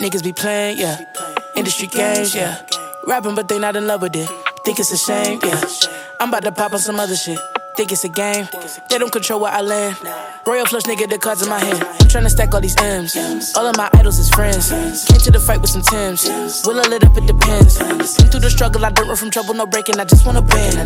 Niggas be playing, yeah. Industry games, yeah. Rapping, but they not in love with it. Think it's a shame, yeah. I'm about to pop on some other shit. Think it's a game. They don't control where I land. Royal flush nigga, the cards in my hand. Tryna stack all these M's. All of my idols is friends. Came to the fight with some Tims. Will I lit up? It depends. Been through the struggle, I don't run from trouble, no breaking. I just wanna bend.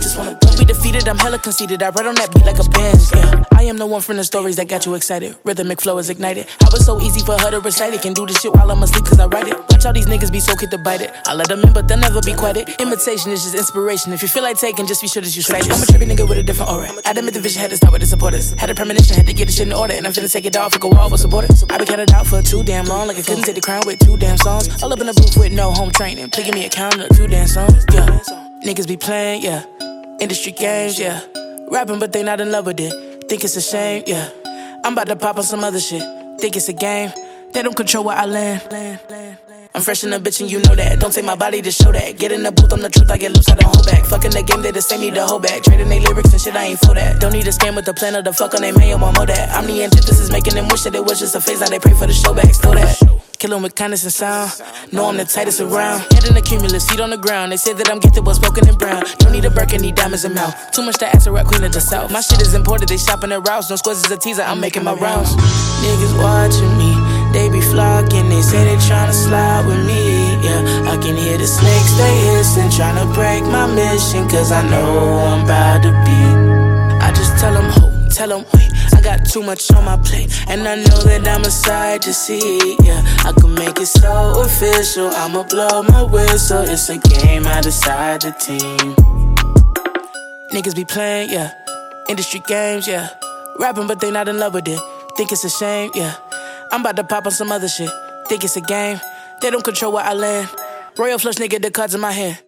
Don't be defeated. I'm hella conceited. I ride on that beat like a band. Yeah. I am the one from the stories that got you excited. Rhythmic flow is ignited. How it's so easy for her to recite it. Can do this shit while I'm asleep cause I write it. Watch all these niggas be so quick to bite it. I let them in, but they'll never be quiet. Imitation is just inspiration. If you feel like taking, just be sure that you cite it. I'm a trippy nigga with a different aura. I admit the vision had to start with the supporters. Had a premonition, had to get the shit in order. And I'm finna take it off and go all with supporters. I been counted out for too damn long. Like I couldn't take the crown with two damn songs. All up in the booth with no home training. Picking me a count of two damn songs. Yeah. Niggas be playing, yeah. Industry games, yeah. Rapping, but they not in love with it. Think it's a shame, yeah. I'm about to pop on some other shit. Think it's a game. They don't control where I land. I'm fresh in the bitch and you know that. Don't take my body to show that. Get in the booth, I'm the truth, I get loose, I don't hold back. Fucking the game, they the same, need to hold back. Trading they lyrics and shit, I ain't for that. Don't need a scam with the plan of the fuck on they man, want more that. I'm the antithesis, making them wish that it was just a phase, now they pray for the show back, still that. Kill 'em with kindness and sound. Know I'm the tightest around. Head in the cumulus, feet on the ground. They say that I'm gifted, but spoken in brown. Don't need a Birkin, need diamonds and mouth. Too much to ask a rap queen of the south. My shit is imported, they shopping at routes. No squares is a teaser, I'm making my rounds. Niggas watching me, they be flocking. They say they tryna slide with me. Yeah, I can hear the snakes, they hissing. Tryna break my mission, cause I know I'm about to be. I just tell them, ho, tell them, wait. I got too much on my plate, and I know that I'm a sight to see. Yeah, I can make it so official. I'ma blow my whistle. It's a game, I decide the team. Niggas be playing, yeah. Industry games, yeah. Rapping, but they not in love with it. Think it's a shame, yeah. I'm about to pop on some other shit. Think it's a game. They don't control where I land. Royal flush nigga, the cards in my hand.